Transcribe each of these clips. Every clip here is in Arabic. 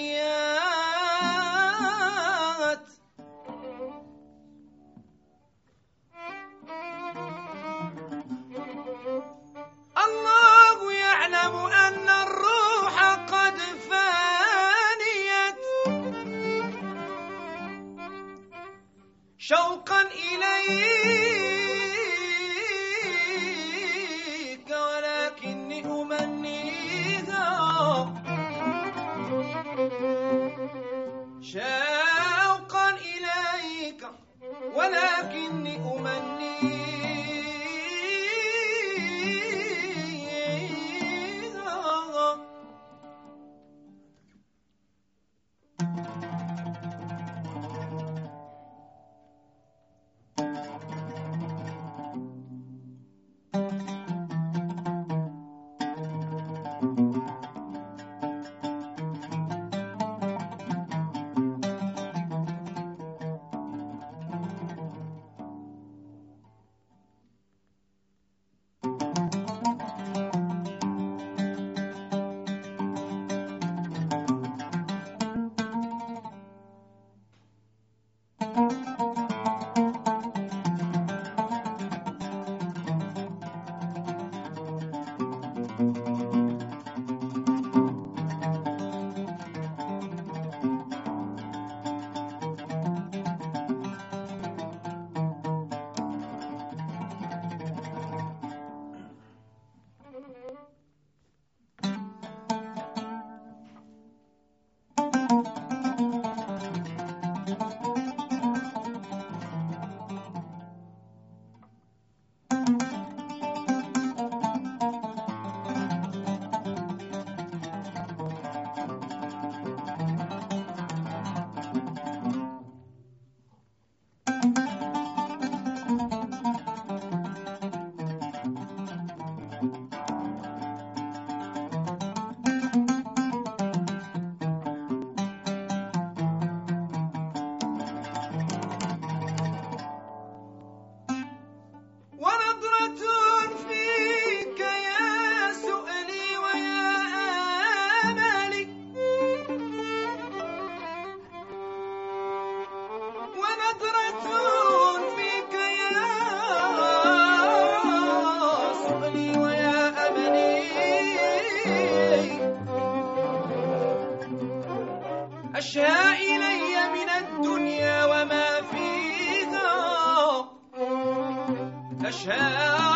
فانيات إلي من الدنيا وما فيها أشهى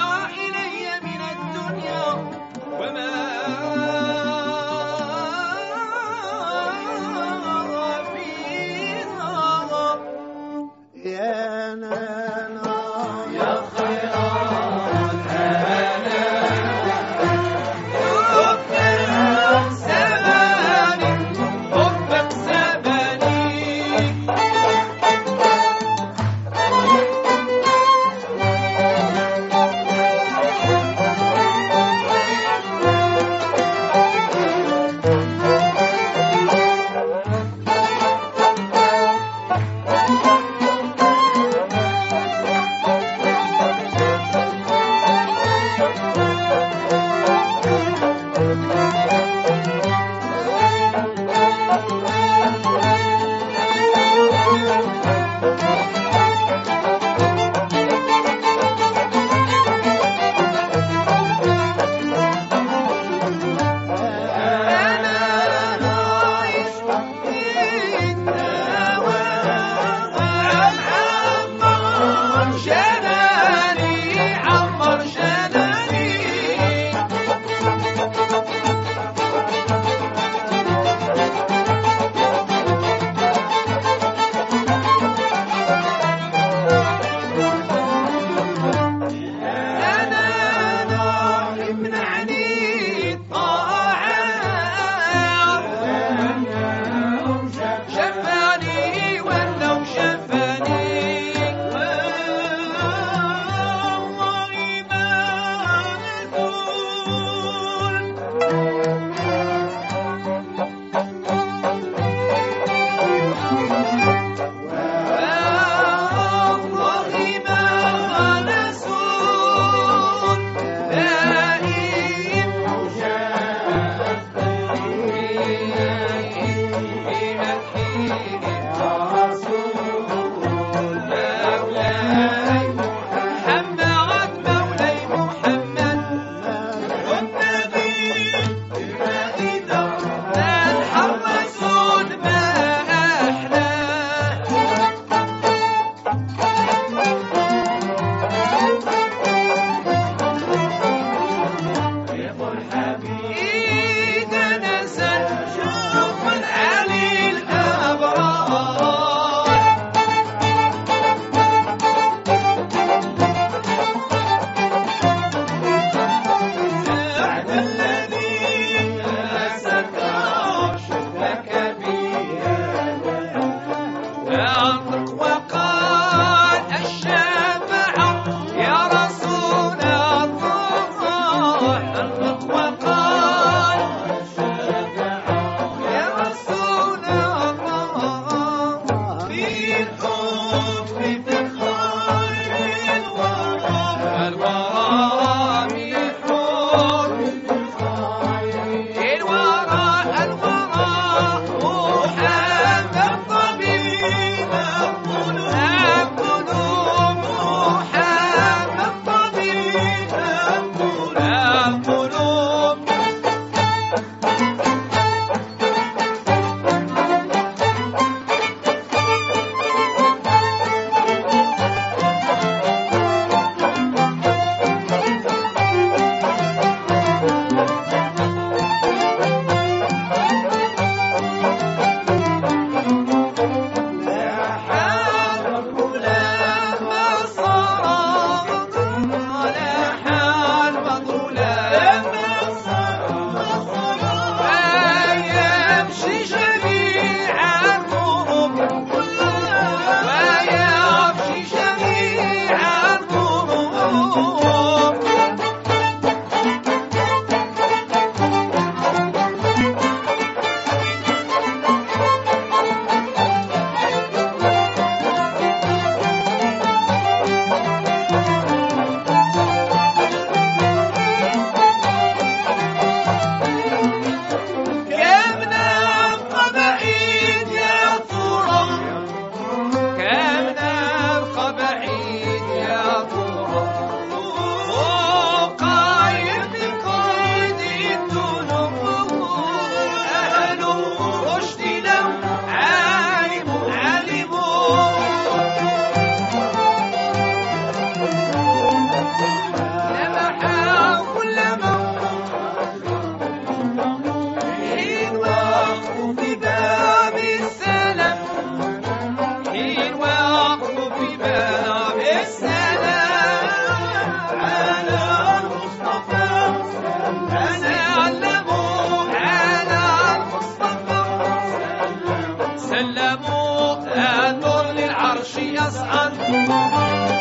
بخشی از آن.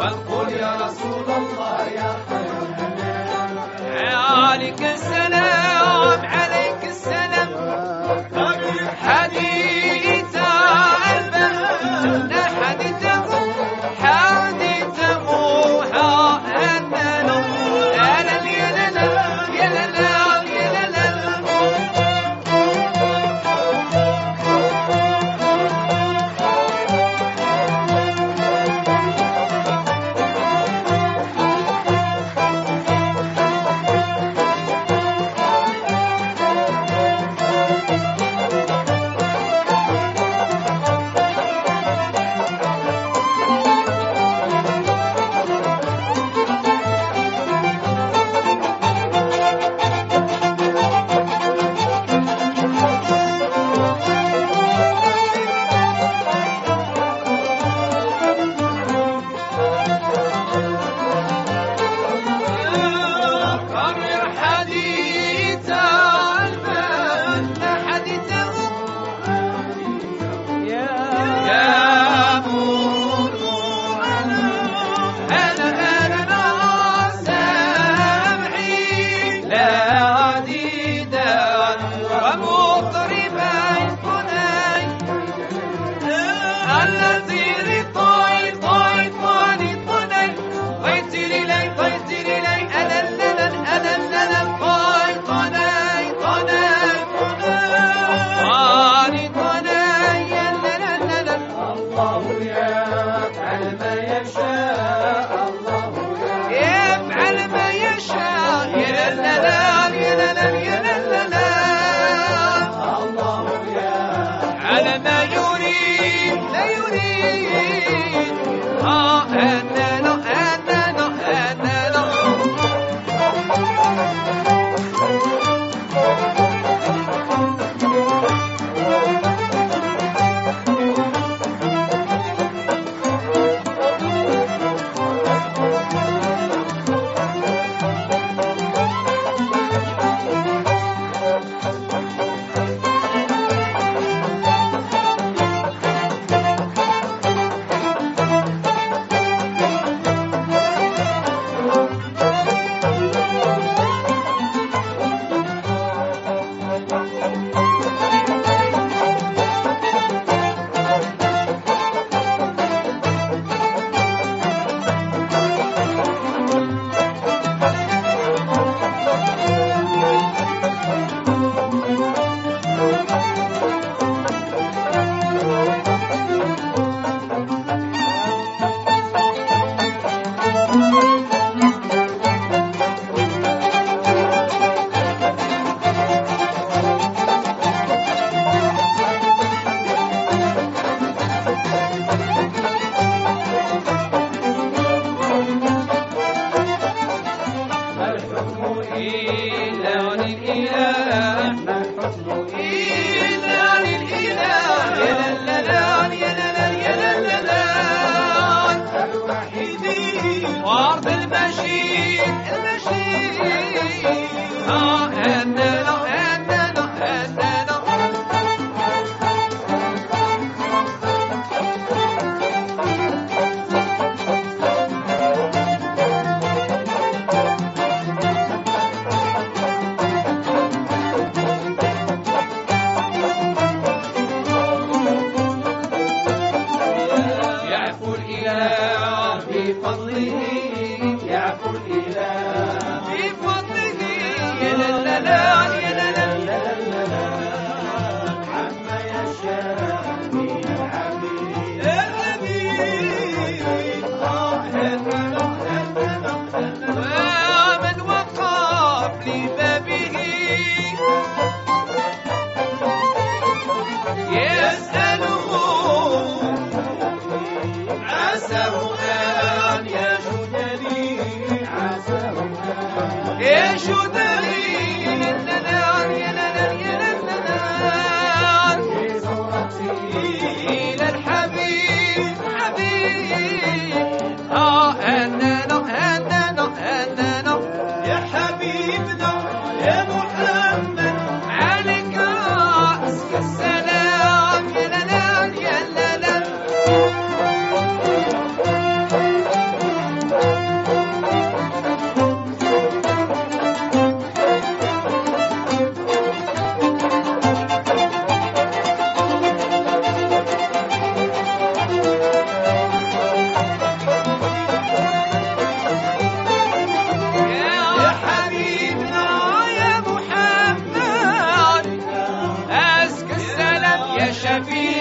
الإمام وقل يا رسول الله يا حبيبنا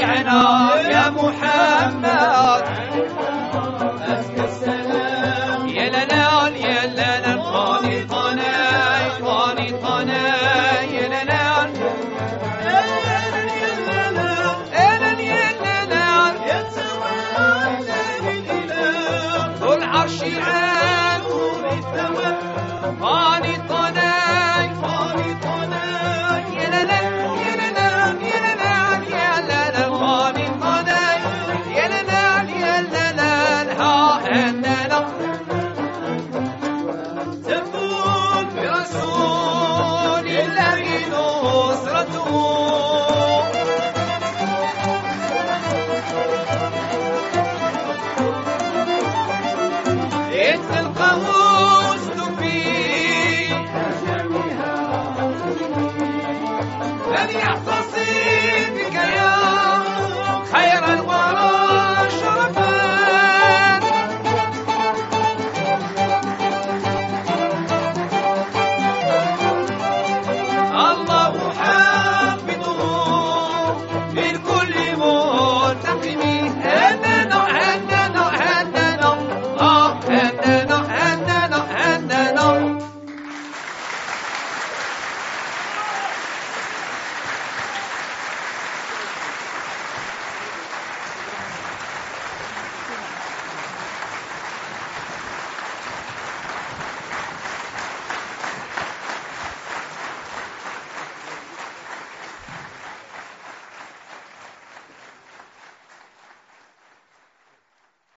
شفيعنا يا محمد.